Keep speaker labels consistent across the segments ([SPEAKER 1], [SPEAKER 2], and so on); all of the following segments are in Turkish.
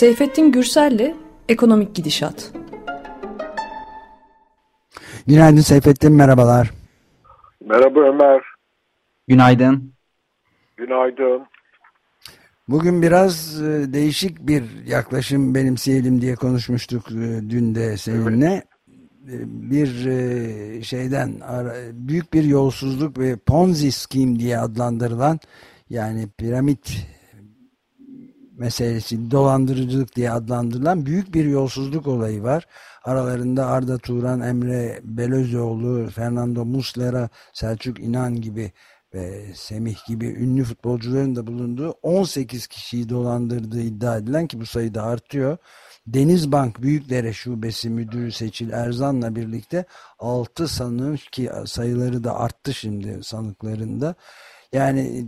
[SPEAKER 1] Seyfettin Gürsel'le Ekonomik Gidişat.
[SPEAKER 2] Günaydın Seyfettin, merhabalar.
[SPEAKER 3] Merhaba Ömer.
[SPEAKER 4] Günaydın.
[SPEAKER 3] Günaydın.
[SPEAKER 2] Bugün biraz e, değişik bir yaklaşım benimseyelim diye konuşmuştuk e, dün de seninle. Evet. Bir e, şeyden büyük bir yolsuzluk ve Ponzi scheme diye adlandırılan yani piramit meselesi dolandırıcılık diye adlandırılan büyük bir yolsuzluk olayı var. Aralarında Arda Turan, Emre Belözoğlu, Fernando Muslera, Selçuk İnan gibi ve Semih gibi ünlü futbolcuların da bulunduğu 18 kişiyi dolandırdığı iddia edilen ki bu sayı da artıyor. Denizbank Büyükdere Şubesi Müdürü Seçil Erzan'la birlikte 6 sanık ki sayıları da arttı şimdi sanıklarında. Yani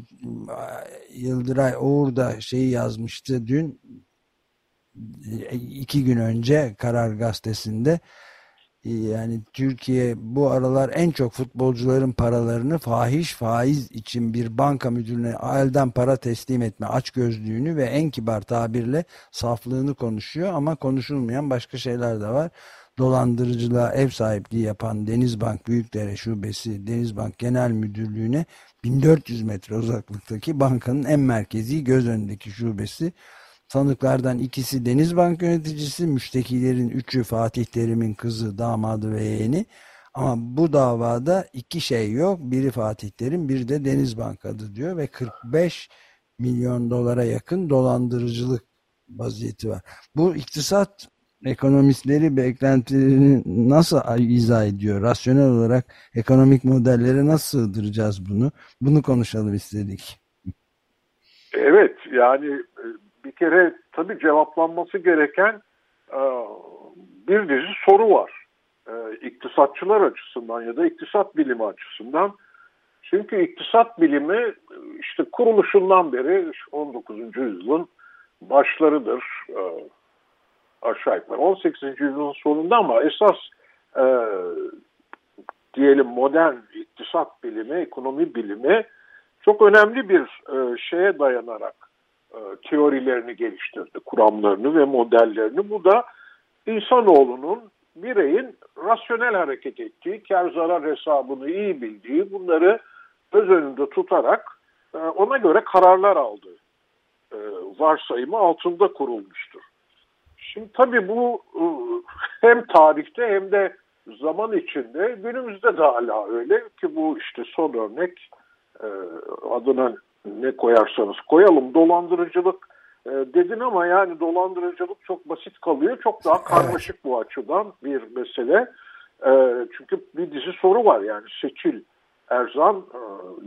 [SPEAKER 2] Yıldıray Oğur da şeyi yazmıştı dün iki gün önce Karar Gazetesi'nde yani Türkiye bu aralar en çok futbolcuların paralarını fahiş faiz için bir banka müdürüne elden para teslim etme açgözlüğünü ve en kibar tabirle saflığını konuşuyor ama konuşulmayan başka şeyler de var. Dolandırıcılığa ev sahipliği yapan Denizbank Büyükdere Şubesi Denizbank Genel Müdürlüğü'ne 1400 metre uzaklıktaki bankanın en merkezi göz önündeki şubesi Sanıklardan ikisi Denizbank yöneticisi, müştekilerin üçü Fatih Terim'in kızı, damadı ve yeğeni. Ama bu davada iki şey yok. Biri Fatih Terim, biri de Denizbank adı diyor ve 45 milyon dolara yakın dolandırıcılık vaziyeti var. Bu iktisat ekonomistleri beklentilerini nasıl izah ediyor? Rasyonel olarak ekonomik modellere nasıl sığdıracağız bunu? Bunu konuşalım istedik.
[SPEAKER 3] Evet yani e, bir kere tabii cevaplanması gereken e, bir dizi soru var. E, iktisatçılar açısından ya da iktisat bilimi açısından. Çünkü iktisat bilimi işte kuruluşundan beri 19. yüzyılın başlarıdır. E, aşağı yukarı 18. yüzyılın sonunda ama esas diyelim modern iktisat bilimi, ekonomi bilimi çok önemli bir şeye dayanarak e, teorilerini geliştirdi, kuramlarını ve modellerini. Bu da insanoğlunun bireyin rasyonel hareket ettiği, kar zarar hesabını iyi bildiği, bunları göz önünde tutarak e, ona göre kararlar aldığı e, varsayımı altında kurulmuştur. Şimdi tabii bu hem tarihte hem de zaman içinde günümüzde de hala öyle ki bu işte son örnek adına ne koyarsanız koyalım dolandırıcılık e, dedin ama yani dolandırıcılık çok basit kalıyor. Çok daha karmaşık bu açıdan bir mesele. E, çünkü bir dizi soru var yani Seçil Erzan e,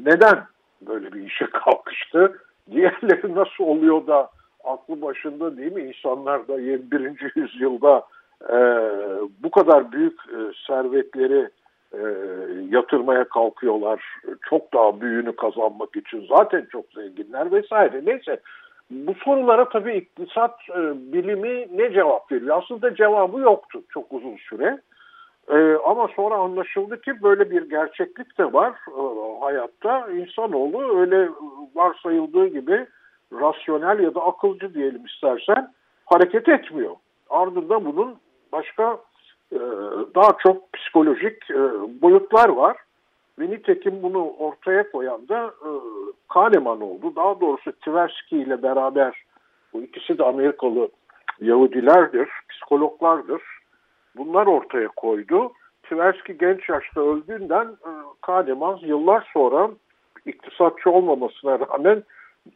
[SPEAKER 3] neden böyle bir işe kalkıştı? Diğerleri nasıl oluyor da aklı başında değil mi? İnsanlar da 21. yüzyılda e, bu kadar büyük e, servetleri e, yatırmaya kalkıyorlar. Çok daha büyüğünü kazanmak için zaten çok zenginler vesaire. Neyse bu sorulara tabii iktisat e, bilimi ne cevap veriyor? Aslında cevabı yoktu çok uzun süre. E, ama sonra anlaşıldı ki böyle bir gerçeklik de var e, hayatta. İnsanoğlu öyle varsayıldığı gibi rasyonel ya da akılcı diyelim istersen hareket etmiyor. Ardında bunun başka e, daha çok psikolojik e, boyutlar var. Ve nitekim bunu ortaya koyan da e, Kahneman oldu. Daha doğrusu Tversky ile beraber bu ikisi de Amerikalı Yahudilerdir, psikologlardır. Bunlar ortaya koydu. Tversky genç yaşta öldüğünden Kahneman yıllar sonra iktisatçı olmamasına rağmen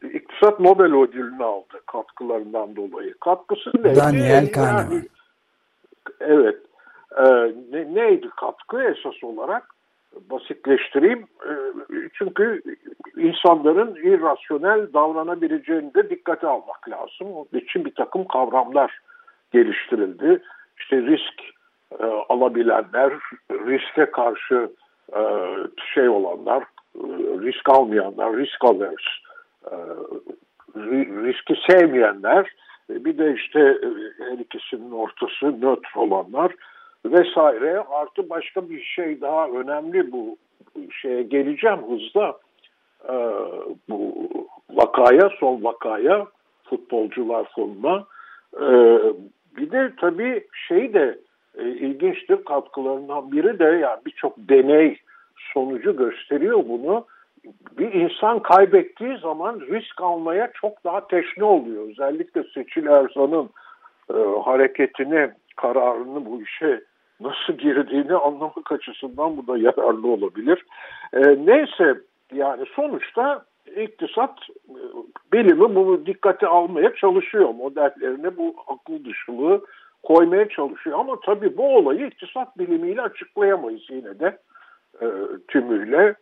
[SPEAKER 3] iktisat Nobel ödülünü aldı katkılarından dolayı. Katkısı neydi?
[SPEAKER 2] Daniel Kahneman. Yani,
[SPEAKER 3] evet. E, ne, neydi katkı esas olarak? Basitleştireyim. E, çünkü insanların irrasyonel davranabileceğini de dikkate almak lazım. Onun için bir takım kavramlar geliştirildi. İşte risk e, alabilenler, riske karşı e, şey olanlar, e, risk almayanlar, risk alers, riski sevmeyenler, e, bir de işte e, her ikisinin ortası nötr olanlar vesaire. Artı başka bir şey daha önemli bu şeye geleceğim hızla. Ee, bu vakaya, son vakaya futbolcular fonuna bir de tabii şey de e, ilginçtir katkılarından biri de yani birçok deney sonucu gösteriyor bunu. Bir insan kaybettiği zaman risk almaya çok daha teşne oluyor. Özellikle Seçil Erzan'ın e, hareketini, kararını bu işe nasıl girdiğini anlamak açısından bu da yararlı olabilir. E, neyse yani sonuçta iktisat e, bilimi bunu dikkate almaya çalışıyor. Modellerine bu akıl dışılığı koymaya çalışıyor. Ama tabii bu olayı iktisat bilimiyle açıklayamayız yine de e, tümüyle.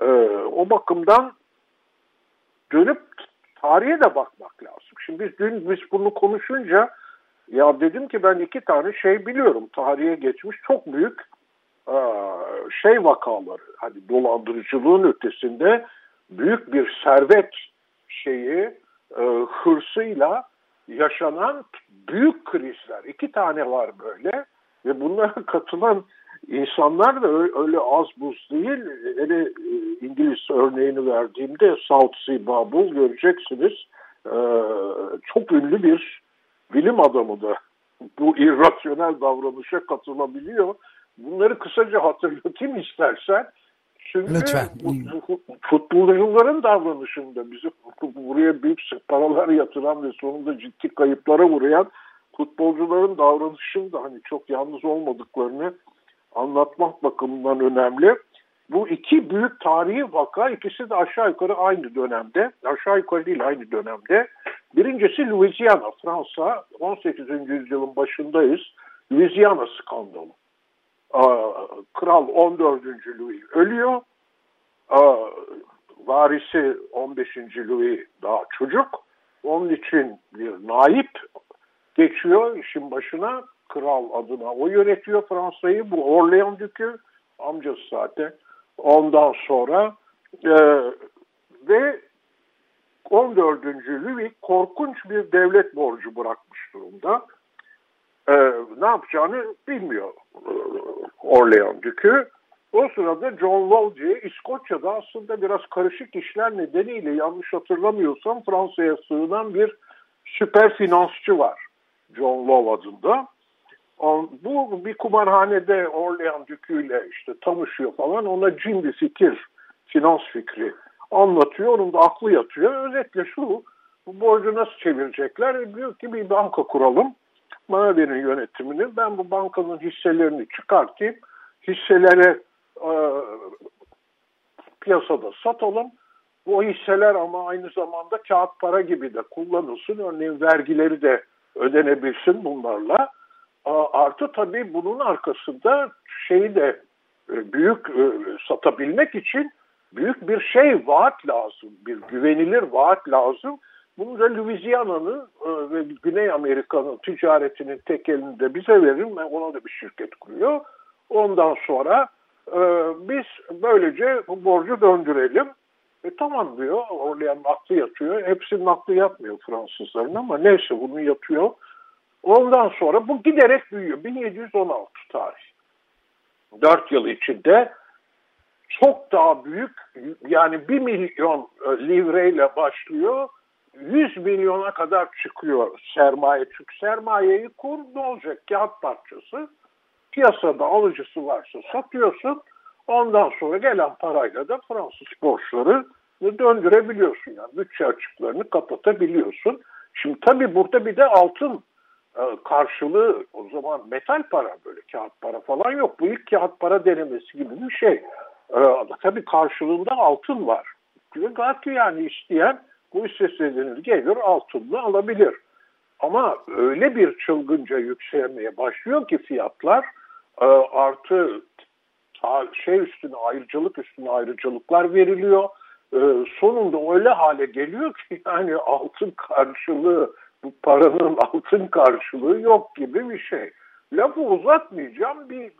[SPEAKER 3] E, o bakımdan dönüp tarihe de bakmak lazım. Şimdi biz dün biz bunu konuşunca ya dedim ki ben iki tane şey biliyorum. Tarihe geçmiş çok büyük e, şey vakaları. Hani dolandırıcılığın ötesinde büyük bir servet şeyi e, hırsıyla yaşanan büyük krizler. iki tane var böyle ve bunlara katılan insanlar da öyle az buz değil. Hele e, İngiliz örneğini verdiğimde South Sea Bubble göreceksiniz. E, çok ünlü bir bilim adamı da bu irrasyonel davranışa katılabiliyor. Bunları kısaca hatırlatayım istersen. Çünkü Lütfen. futbolcuların davranışında bizi buraya büyük paralar yatıran ve sonunda ciddi kayıplara uğrayan futbolcuların davranışında hani çok yalnız olmadıklarını anlatmak bakımından önemli. Bu iki büyük tarihi vaka ikisi de aşağı yukarı aynı dönemde, aşağı yukarı değil aynı dönemde. Birincisi Louisiana, Fransa 18. yüzyılın başındayız. Louisiana skandalı. Kral 14. Louis ölüyor. Varisi 15. Louis daha çocuk. Onun için bir naip geçiyor işin başına. Kral adına o yönetiyor Fransa'yı. Bu Orleans Dükü amcası zaten. Ondan sonra e, ve 14. Louis korkunç bir devlet borcu bırakmış durumda. Ee, ne yapacağını bilmiyor e, Orleans Dükü. O sırada John Law diye İskoçya'da aslında biraz karışık işler nedeniyle yanlış hatırlamıyorsam Fransa'ya sığınan bir süper finansçı var. John Law adında. Bu bir kumarhanede Orleans Dükü'yle işte tanışıyor falan. Ona cin bir fikir, finans fikri anlatıyor. Onun da aklı yatıyor. Özetle şu, bu borcu nasıl çevirecekler? Diyor ki bir banka kuralım. Bana verin yönetimini. Ben bu bankanın hisselerini çıkartayım. Hisselere e, piyasada satalım. Bu hisseler ama aynı zamanda kağıt para gibi de kullanılsın. Örneğin vergileri de ödenebilsin bunlarla. Artı tabii bunun arkasında şeyi de e, büyük e, satabilmek için büyük bir şey vaat lazım. Bir güvenilir vaat lazım. Bunu da Louisiana'nın e, ve Güney Amerika'nın ticaretinin tekelini bize verin. Ona da bir şirket kuruyor. Ondan sonra biz böylece bu borcu döndürelim. E tamam diyor. Orlean aklı yatıyor. Hepsinin aklı yatmıyor Fransızların ama neyse bunu yapıyor. Ondan sonra bu giderek büyüyor. 1716 tarih. 4 yıl içinde çok daha büyük yani 1 milyon e, livreyle başlıyor 100 milyona kadar çıkıyor sermaye. Çünkü sermayeyi kur ne olacak? Kağıt parçası. Piyasada alıcısı varsa satıyorsun. Ondan sonra gelen parayla da Fransız borçları döndürebiliyorsun. Yani bütçe açıklarını kapatabiliyorsun. Şimdi tabii burada bir de altın karşılığı o zaman metal para böyle kağıt para falan yok. Bu ilk kağıt para denemesi gibi bir şey. E, tabii karşılığında altın var. Gayet yani isteyen bu hissedilir gelir altınla alabilir. Ama öyle bir çılgınca yükselmeye başlıyor ki fiyatlar e, artı şey üstüne ayrıcalık üstüne ayrıcalıklar veriliyor. Sonunda öyle hale geliyor ki yani altın karşılığı bu paranın altın karşılığı yok gibi bir şey. Lafı uzatmayacağım. Bir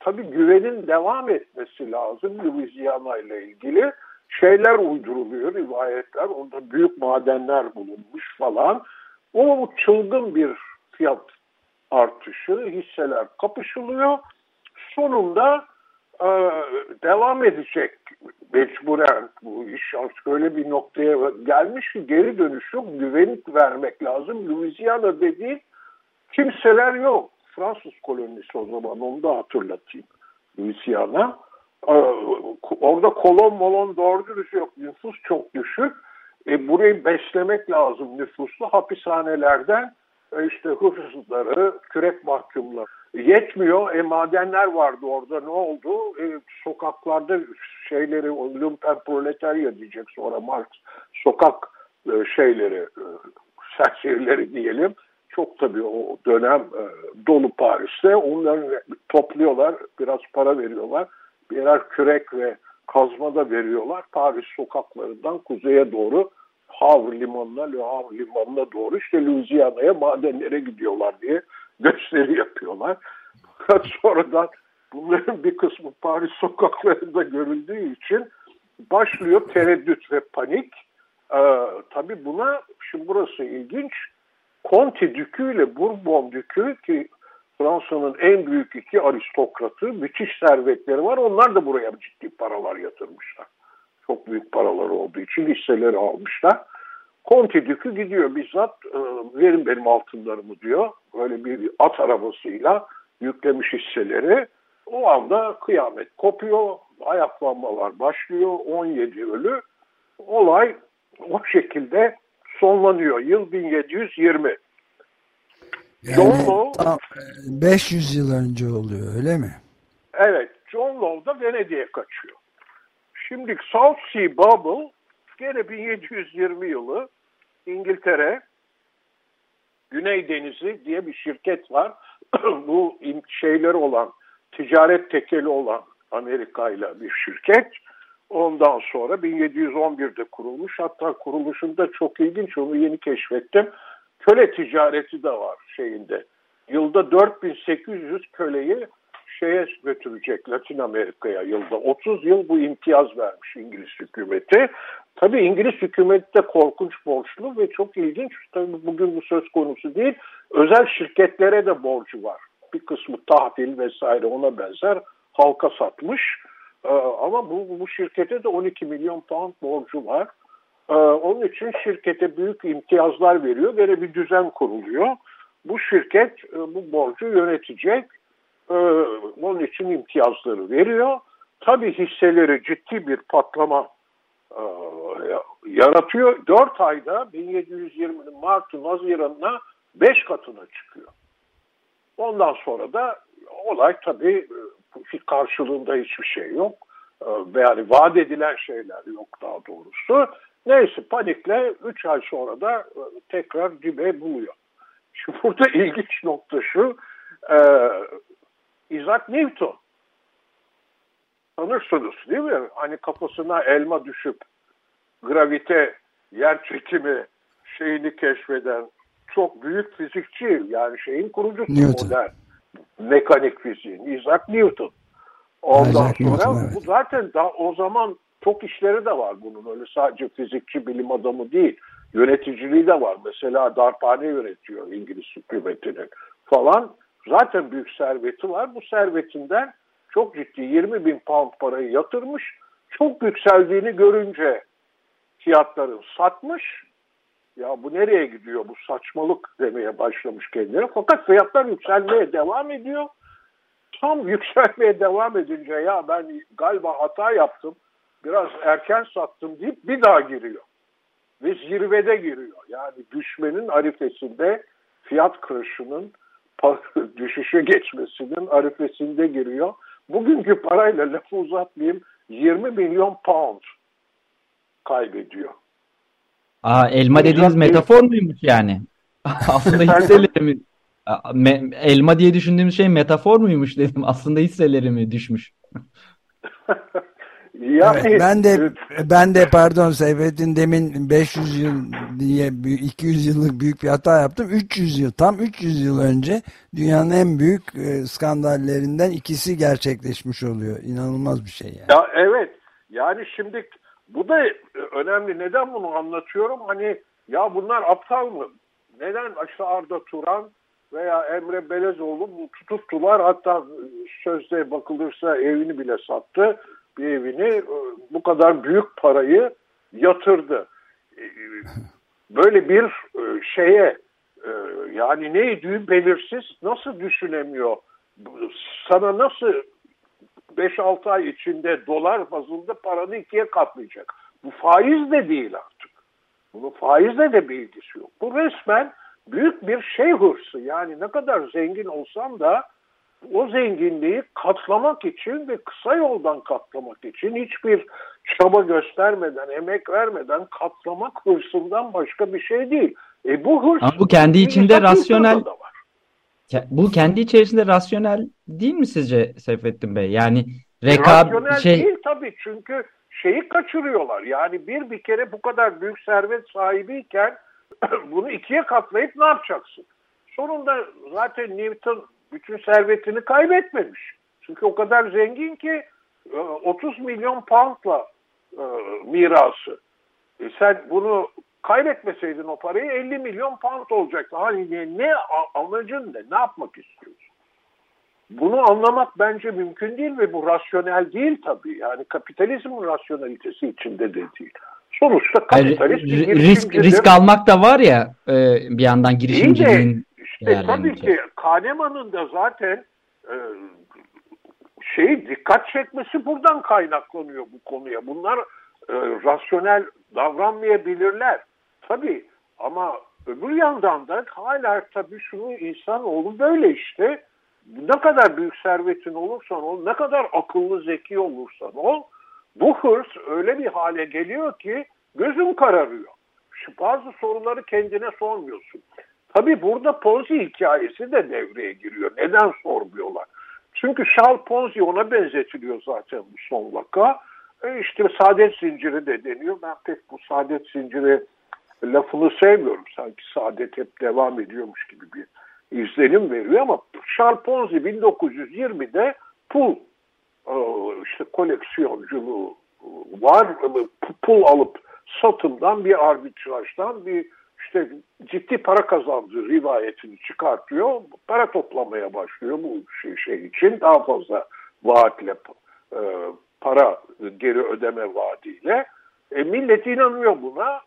[SPEAKER 3] tabii güvenin devam etmesi lazım Louisiana ile ilgili. Şeyler uyduruluyor, rivayetler. Onda büyük madenler bulunmuş falan. O çılgın bir fiyat artışı, hisseler kapışılıyor. Sonunda devam edecek mecburen bu iş artık öyle bir noktaya gelmiş ki geri dönüş yok. Güvenlik vermek lazım. Louisiana dediği kimseler yok. Fransız kolonisi o zaman onu da hatırlatayım. Louisiana. Ee, orada kolon molon doğru dürüst yok. Nüfus çok düşük. E, burayı beslemek lazım nüfuslu. Hapishanelerden e, işte hırsızları, kürek mahkumları. Yetmiyor. E, madenler vardı orada. Ne oldu? E, sokaklarda şeyleri, lumpen proletarya diyecek sonra Marx. Sokak e, şeyleri, e, serserileri diyelim. Çok tabii o dönem e, dolu Paris'te. Onları topluyorlar. Biraz para veriyorlar. Birer kürek ve kazma da veriyorlar. Paris sokaklarından kuzeye doğru Havre limanına, Le Havre limanına doğru işte Louisiana'ya madenlere gidiyorlar diye gösteri yapıyorlar. Fakat sonradan bunların bir kısmı Paris sokaklarında görüldüğü için başlıyor tereddüt ve panik. Ee, tabii buna, şimdi burası ilginç, Conti Dükü ile Bourbon Dükü ki Fransa'nın en büyük iki aristokratı, müthiş servetleri var. Onlar da buraya ciddi paralar yatırmışlar. Çok büyük paralar olduğu için hisseleri almışlar. Conti Dükü gidiyor bizzat e, verin benim altınlarımı diyor. Böyle bir at arabasıyla yüklemiş hisseleri. O anda kıyamet kopuyor, ayaklanmalar başlıyor, 17 ölü. Olay o şekilde sonlanıyor. Yıl 1720.
[SPEAKER 2] Yani John tam 500 yıl önce oluyor öyle mi?
[SPEAKER 3] Evet. John Law da Venedik'e kaçıyor. Şimdi South Sea Bubble gene 1720 yılı İngiltere Güney Denizi diye bir şirket var. Bu şeyleri olan ticaret tekeli olan Amerika ile bir şirket. Ondan sonra 1711'de kurulmuş. Hatta kuruluşunda çok ilginç onu yeni keşfettim. Köle ticareti de var şeyinde. Yılda 4800 köleyi şeye götürecek Latin Amerika'ya yılda. 30 yıl bu imtiyaz vermiş İngiliz hükümeti. Tabii İngiliz hükümeti de korkunç borçlu ve çok ilginç. Tabii bugün bu söz konusu değil. Özel şirketlere de borcu var. Bir kısmı tahvil vesaire ona benzer halka satmış. Ee, ama bu, bu şirkete de 12 milyon pound borcu var. Ee, onun için şirkete büyük imtiyazlar veriyor. Böyle bir düzen kuruluyor. Bu şirket e, bu borcu yönetecek. Ee, onun için imtiyazları veriyor. Tabii hisseleri ciddi bir patlama e, yaratıyor. 4 ayda 1720'nin Mart'ın Haziran'ına 5 katına çıkıyor. Ondan sonra da olay tabii e, karşılığında hiçbir şey yok. E, yani vaat edilen şeyler yok daha doğrusu. Neyse panikle 3 ay sonra da e, tekrar dibe buluyor. Şimdi burada ilginç nokta şu. Isaac Newton tanırsınız değil mi? Hani kafasına elma düşüp gravite, yer çekimi şeyini keşfeden çok büyük fizikçi yani şeyin kurucusu Newton. modern mekanik fiziğin Isaac Newton. Ondan Isaac sonra Newton, evet. bu zaten daha o zaman çok işleri de var bunun öyle sadece fizikçi bilim adamı değil yöneticiliği de var. Mesela darphane yönetiyor İngiliz hükümetinin falan. Zaten büyük serveti var. Bu servetinden çok ciddi 20 bin pound parayı yatırmış. Çok yükseldiğini görünce fiyatların satmış. Ya bu nereye gidiyor bu saçmalık demeye başlamış kendine. Fakat fiyatlar yükselmeye devam ediyor. Tam yükselmeye devam edince ya ben galiba hata yaptım. Biraz erken sattım deyip bir daha giriyor. Ve zirvede giriyor. Yani düşmenin arifesinde fiyat kırışının düşüşe geçmesinin arifesinde giriyor. Bugünkü parayla lafı uzatmayayım 20 milyon pound kaybediyor.
[SPEAKER 4] Aa, elma dediğiniz metafor muymuş yani? Aslında hisseleri mi? Elma diye düşündüğümüz şey metafor muymuş dedim. Aslında hisseleri mi düşmüş?
[SPEAKER 2] yani, evet, ben de ben de pardon Seyfettin demin 500 yıl diye 200 yıllık büyük bir hata yaptım. 300 yıl tam 300 yıl önce dünyanın en büyük e, skandallerinden ikisi gerçekleşmiş oluyor. İnanılmaz bir şey yani.
[SPEAKER 3] Ya evet. Yani şimdi bu da önemli. Neden bunu anlatıyorum? Hani ya bunlar aptal mı? Neden işte Arda Turan veya Emre Belezoğlu tuttular. Hatta sözde bakılırsa evini bile sattı. Bir evini e, bu kadar büyük parayı yatırdı. E, böyle bir e, şeye yani neydi belirsiz nasıl düşünemiyor? Sana nasıl 5-6 ay içinde dolar bazında paranı ikiye katlayacak? Bu faiz de değil artık. Bunun faizle de bir ilgisi yok. Bu resmen büyük bir şey hırsı. Yani ne kadar zengin olsam da o zenginliği katlamak için ve kısa yoldan katlamak için hiçbir çaba göstermeden, emek vermeden katlamak hırsından başka bir şey değil. E bu hırs
[SPEAKER 4] Ama bu kendi içinde rasyonel bu kendi içerisinde rasyonel değil mi sizce Seyfettin Bey? Yani rekab
[SPEAKER 3] rasyonel şey değil tabii çünkü şeyi kaçırıyorlar. Yani bir bir kere bu kadar büyük servet sahibiyken bunu ikiye katlayıp ne yapacaksın? Sonunda zaten Newton bütün servetini kaybetmemiş. Çünkü o kadar zengin ki 30 e, milyon poundla e, mirası. E sen bunu kaybetmeseydin o parayı 50 milyon pound olacaktı. Hani ne, ne amacın ne? Ne yapmak istiyorsun? Bunu anlamak bence mümkün değil ve bu rasyonel değil tabii. Yani kapitalizmin rasyonalitesi içinde de değil. Sonuçta kapitalist
[SPEAKER 4] bir risk, risk almak da var ya e, bir yandan girişimciliğin.
[SPEAKER 3] İşte tabii ki Kahneman'ın da zaten e, şey dikkat çekmesi buradan kaynaklanıyor bu konuya. Bunlar e, rasyonel davranmayabilirler. Tabii ama öbür yandan da hala tabii şunu insanoğlu böyle işte ne kadar büyük servetin olursan ol, ne kadar akıllı zeki olursan ol, bu hırs öyle bir hale geliyor ki gözün kararıyor. Şu bazı soruları kendine sormuyorsun. Tabii burada Ponzi hikayesi de devreye giriyor. Neden sormuyorlar? Çünkü Charles Ponzi ona benzetiliyor zaten bu son vaka. E işte saadet zinciri de deniyor. Ben pek bu saadet zinciri lafını sevmiyorum. Sanki saadet hep devam ediyormuş gibi bir izlenim veriyor ama Charles Ponzi 1920'de pul e, işte koleksiyonculuğu var. Pul alıp satımdan bir arbitrajdan bir işte ciddi para kazandığı rivayetini çıkartıyor. Para toplamaya başlıyor bu şey, şey için. Daha fazla vaatle e, para geri ödeme vaadiyle. E, millet inanıyor buna.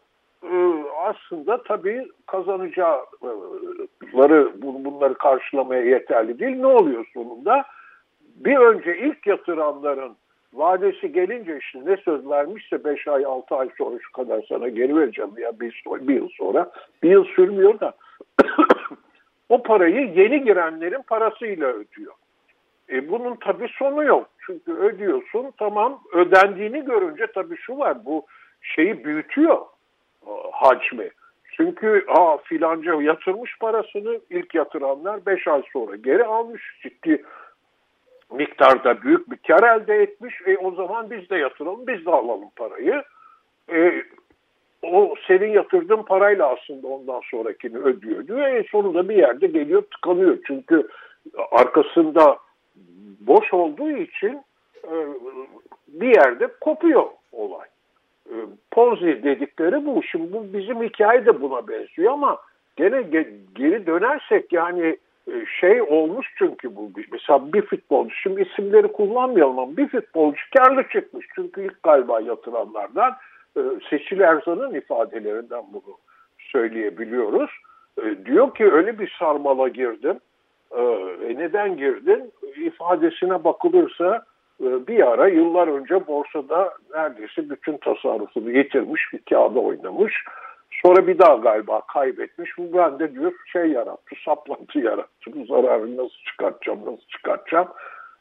[SPEAKER 3] E, aslında tabii kazanacakları bunları karşılamaya yeterli değil. Ne oluyor sonunda? Bir önce ilk yatıranların vadesi gelince işte ne söz vermişse 5 ay 6 ay sonra şu kadar sana geri vereceğim ya bir, bir yıl sonra bir yıl sürmüyor da o parayı yeni girenlerin parasıyla ödüyor. E bunun tabii sonu yok. Çünkü ödüyorsun tamam ödendiğini görünce tabii şu var bu şeyi büyütüyor hacmi. Çünkü aa, filanca yatırmış parasını ilk yatıranlar 5 ay sonra geri almış. Ciddi miktarda büyük bir kar elde etmiş. E, o zaman biz de yatıralım, biz de alalım parayı. E, o senin yatırdığın parayla aslında ondan sonrakini ödüyor diyor. E, sonunda bir yerde geliyor tıkanıyor. Çünkü arkasında boş olduğu için e, bir yerde kopuyor olay. E, Ponzi dedikleri bu. Şimdi bu bizim hikaye de buna benziyor ama gene geri dönersek yani şey olmuş çünkü bu. Mesela bir futbolcu, şimdi isimleri kullanmayalım ama bir futbolcu karlı çıkmış. Çünkü ilk galiba yatıranlardan e, Seçil Erzan'ın ifadelerinden bunu söyleyebiliyoruz. E, diyor ki öyle bir sarmala girdim. E, neden girdin? İfadesine bakılırsa bir ara yıllar önce borsada neredeyse bütün tasarrufunu yitirmiş bir kağıda oynamış Sonra bir daha galiba kaybetmiş. Bu bende diyor şey yarattı, saplantı yarattı. Bu zararı nasıl çıkartacağım, nasıl çıkartacağım.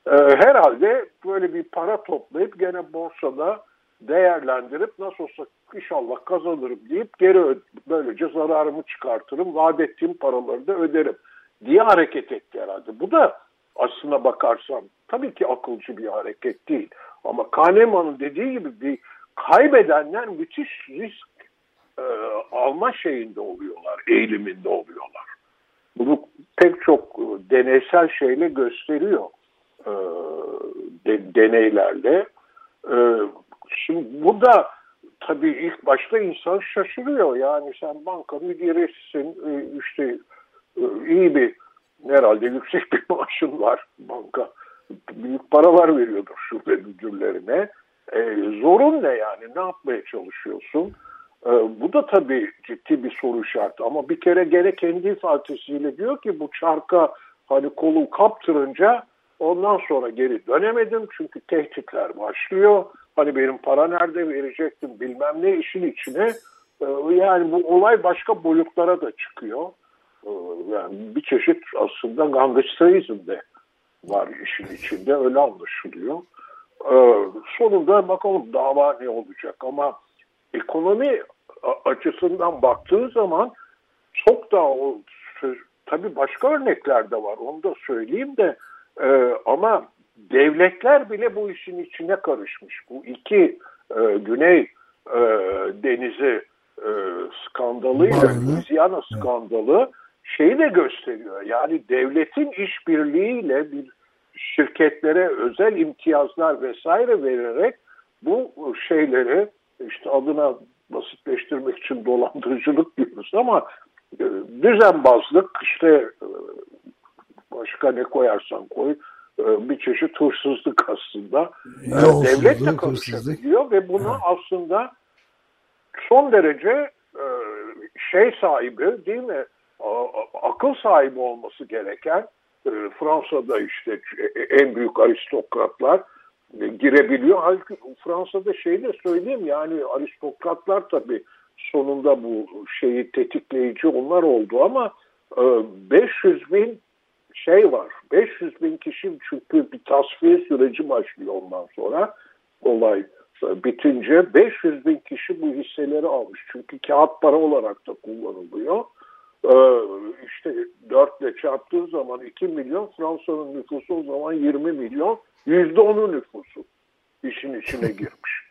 [SPEAKER 3] Ee, herhalde böyle bir para toplayıp gene borsada değerlendirip nasıl olsa inşallah kazanırım deyip geri böylece zararımı çıkartırım, vaat ettiğim paraları da öderim diye hareket etti herhalde. Bu da aslına bakarsan tabii ki akılcı bir hareket değil. Ama Kahneman'ın dediği gibi bir kaybedenler müthiş risk e, alma şeyinde oluyorlar, eğiliminde oluyorlar. Bunu pek çok deneysel şeyle gösteriyor e, de, deneylerle. E, şimdi bu da tabii ilk başta insan şaşırıyor. Yani sen banka müdüresisin, e, işte e, iyi bir herhalde yüksek bir maaşın var banka. Büyük paralar veriyordur şube müdürlerine. E, zorun ne yani? Ne yapmaya çalışıyorsun? E, bu da tabii ciddi bir soru işareti. Ama bir kere gene kendi ifadesiyle diyor ki bu çarka hani kolu kaptırınca ondan sonra geri dönemedim. Çünkü tehditler başlıyor. Hani benim para nerede verecektim bilmem ne işin içine. E, yani bu olay başka boyutlara da çıkıyor. E, yani bir çeşit aslında gangsterizm de var işin içinde öyle anlaşılıyor. Ee, sonunda bakalım dava ne olacak ama ekonomi açısından baktığı zaman çok daha o tabii başka örnekler de var onu da söyleyeyim de e, ama devletler bile bu işin içine karışmış. Bu iki e, Güney e, Denizi e, skandalıyla Louisiana skandalı şeyi de gösteriyor. Yani devletin işbirliğiyle bir şirketlere özel imtiyazlar vesaire vererek bu şeyleri işte adına basitleştirmek için dolandırıcılık diyoruz ama e, düzenbazlık işte e, başka ne koyarsan koy e, bir çeşit hırsızlık aslında.
[SPEAKER 2] Yolsuzluk,
[SPEAKER 3] Devlet de karışabiliyor ve bunu evet. aslında son derece şey sahibi değil mi akıl sahibi olması gereken e, Fransa'da işte e, en büyük aristokratlar e, girebiliyor. Halbuki Fransa'da şey de söyleyeyim yani aristokratlar tabii sonunda bu şeyi tetikleyici onlar oldu ama 500 bin şey var. 500 bin kişi çünkü bir tasfiye süreci başlıyor ondan sonra olay bitince 500 bin kişi bu hisseleri almış. Çünkü kağıt para olarak da kullanılıyor. Ee, işte 4 ile çarptığı zaman 2 milyon Fransa'nın nüfusu o zaman 20 milyon yüzde onu nüfusu işin içine girmiş.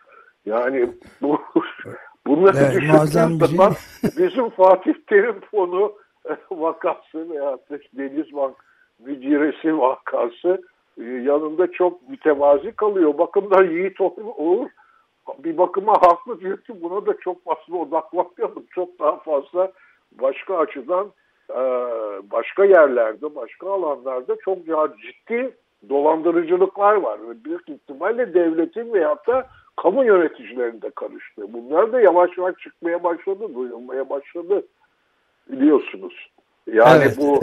[SPEAKER 3] Yani bu bunları evet, düşündüğüm şey. bizim Fatih Terim fonu vakası veya Denizbank müdiresi vakası e, yanında çok mütevazi kalıyor. Bakımdan Yiğit Uğur bir bakıma haklı diyor ki buna da çok fazla odaklanmayalım. Çok daha fazla başka açıdan e, başka yerlerde, başka alanlarda çok daha ciddi dolandırıcılıklar var. Büyük ihtimalle devletin veyahut da kamu yöneticilerinde karıştı. Bunlar da yavaş yavaş çıkmaya başladı, duyulmaya başladı biliyorsunuz. Yani evet. bu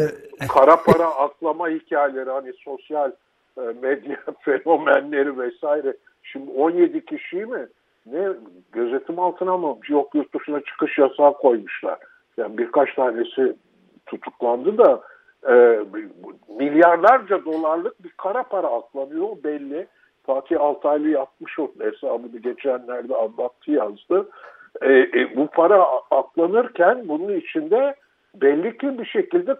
[SPEAKER 3] kara para aklama hikayeleri hani sosyal e, medya fenomenleri vesaire. Şimdi 17 kişiyi mi ne gözetim altına mı yok yurt dışına çıkış yasağı koymuşlar. Yani birkaç tanesi tutuklandı da e, milyarlarca dolarlık bir kara para aklanıyor belli. Fatih Altaylı yapmış o hesabını geçenlerde anlattı yazdı. E, e, bu para aklanırken bunun içinde belli ki bir şekilde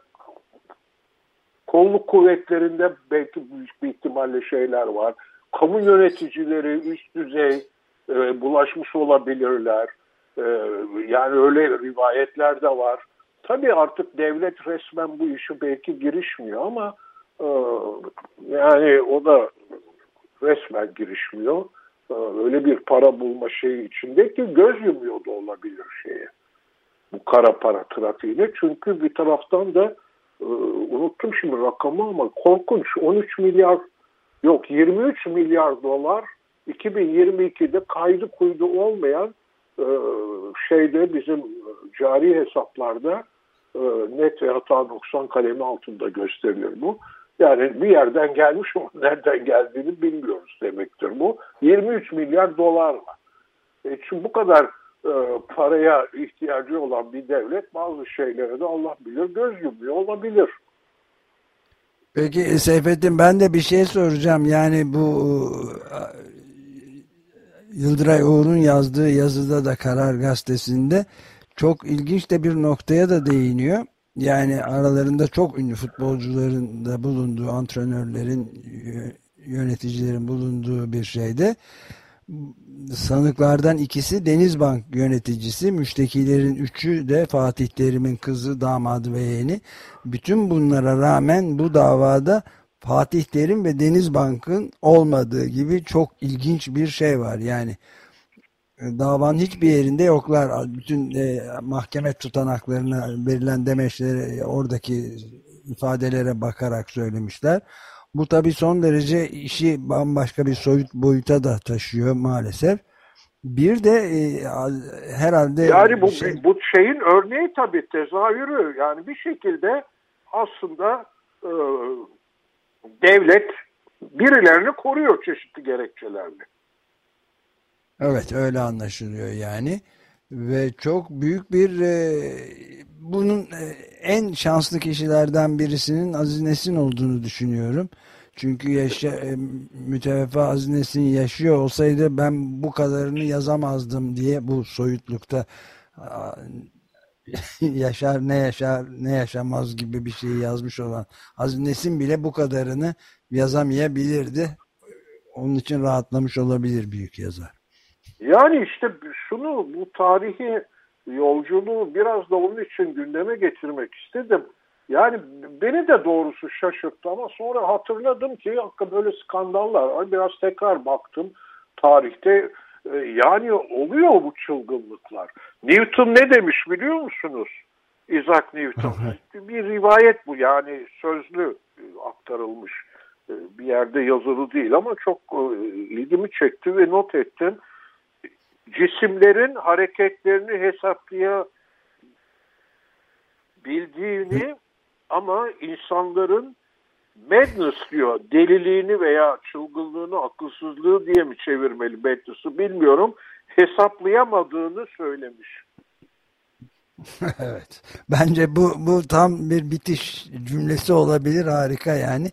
[SPEAKER 3] kolluk kuvvetlerinde belki büyük bir ihtimalle şeyler var. Kamu yöneticileri üst düzey e, bulaşmış olabilirler. Ee, yani öyle rivayetler de var. Tabii artık devlet resmen bu işi belki girişmiyor ama e, yani o da resmen girişmiyor. E, öyle bir para bulma şeyi içinde ki göz yumuyor da olabilir şeye. Bu kara para trafiğine. Çünkü bir taraftan da e, unuttum şimdi rakamı ama korkunç 13 milyar yok 23 milyar dolar 2022'de kaydı kuydu olmayan e, şeyde bizim cari hesaplarda net ve hata 90 kalemi altında gösterilir bu. Yani bir yerden gelmiş ama nereden geldiğini bilmiyoruz demektir bu. 23 milyar dolar var. E çünkü bu kadar e, paraya ihtiyacı olan bir devlet bazı şeylere de Allah bilir göz yumuyor olabilir.
[SPEAKER 2] Peki Seyfettin ben de bir şey soracağım. Yani bu Yıldıray Uğur'un yazdığı yazıda da Karar Gazetesi'nde çok ilginç de bir noktaya da değiniyor. Yani aralarında çok ünlü futbolcuların da bulunduğu, antrenörlerin, yöneticilerin bulunduğu bir şeyde sanıklardan ikisi Denizbank yöneticisi, müştekilerin üçü de Fatih Terim'in kızı, damadı ve yeğeni. Bütün bunlara rağmen bu davada Fatih Terim ve Denizbank'ın olmadığı gibi çok ilginç bir şey var. Yani davanın hiçbir yerinde yoklar. Bütün e, mahkeme tutanaklarına verilen demeçleri e, oradaki ifadelere bakarak söylemişler. Bu tabii son derece işi bambaşka bir soyut boyuta da taşıyor maalesef. Bir de e, herhalde
[SPEAKER 3] yani bu şey... bu şeyin örneği tabii tezahürü yani bir şekilde aslında e, devlet birilerini koruyor çeşitli gerekçelerle.
[SPEAKER 2] Evet öyle anlaşılıyor yani ve çok büyük bir e, bunun e, en şanslı kişilerden birisinin Aziz Nesin olduğunu düşünüyorum. Çünkü yaşa, e, müteveffa Aziz Nesin yaşıyor olsaydı ben bu kadarını yazamazdım diye bu soyutlukta yaşar ne yaşar ne yaşamaz gibi bir şey yazmış olan Aziz Nesin bile bu kadarını yazamayabilirdi. Onun için rahatlamış olabilir büyük yazar.
[SPEAKER 3] Yani işte şunu bu tarihi yolculuğu biraz da onun için gündeme getirmek istedim. Yani beni de doğrusu şaşırttı ama sonra hatırladım ki böyle skandallar. Biraz tekrar baktım tarihte e, yani oluyor bu çılgınlıklar. Newton ne demiş biliyor musunuz? Isaac Newton. bir rivayet bu yani sözlü e, aktarılmış e, bir yerde yazılı değil ama çok ilgimi çekti ve not ettim. Cisimlerin hareketlerini hesaplayabildiğini ama insanların madness diyor deliliğini veya çılgınlığını akılsızlığı diye mi çevirmeli madness'ı bilmiyorum hesaplayamadığını söylemiş.
[SPEAKER 2] evet. Bence bu bu tam bir bitiş cümlesi olabilir. Harika yani.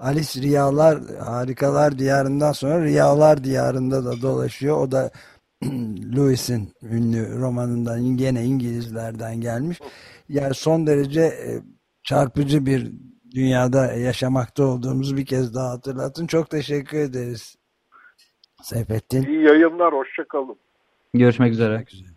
[SPEAKER 2] Alice Riyalar Harikalar Diyarından sonra Riyalar Diyarında da dolaşıyor. O da Lewis'in ünlü romanından yine İngilizlerden gelmiş. Yani son derece e, çarpıcı bir dünyada yaşamakta olduğumuzu bir kez daha hatırlatın. Çok teşekkür ederiz Seyfettin.
[SPEAKER 3] İyi yayınlar, hoşçakalın.
[SPEAKER 4] Görüşmek üzere. Görüşmek üzere.